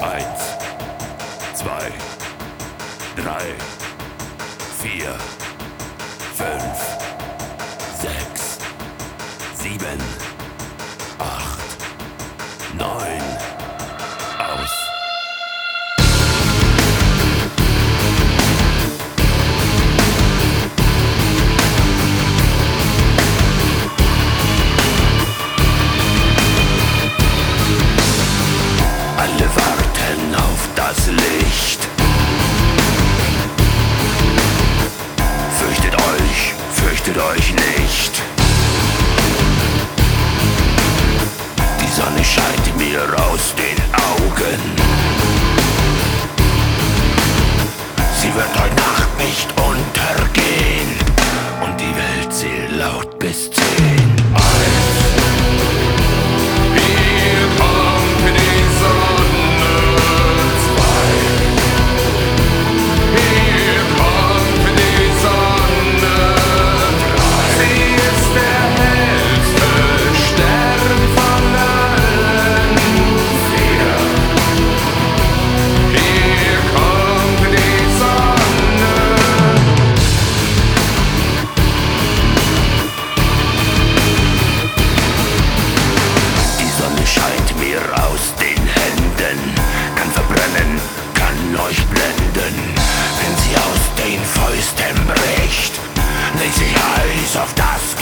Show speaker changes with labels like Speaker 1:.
Speaker 1: Eins, zwei, drei, vier, fünf, sechs, sieben, acht, neun. seid mir aus den Augen. Sie wird heute Nacht nicht unter. of dusk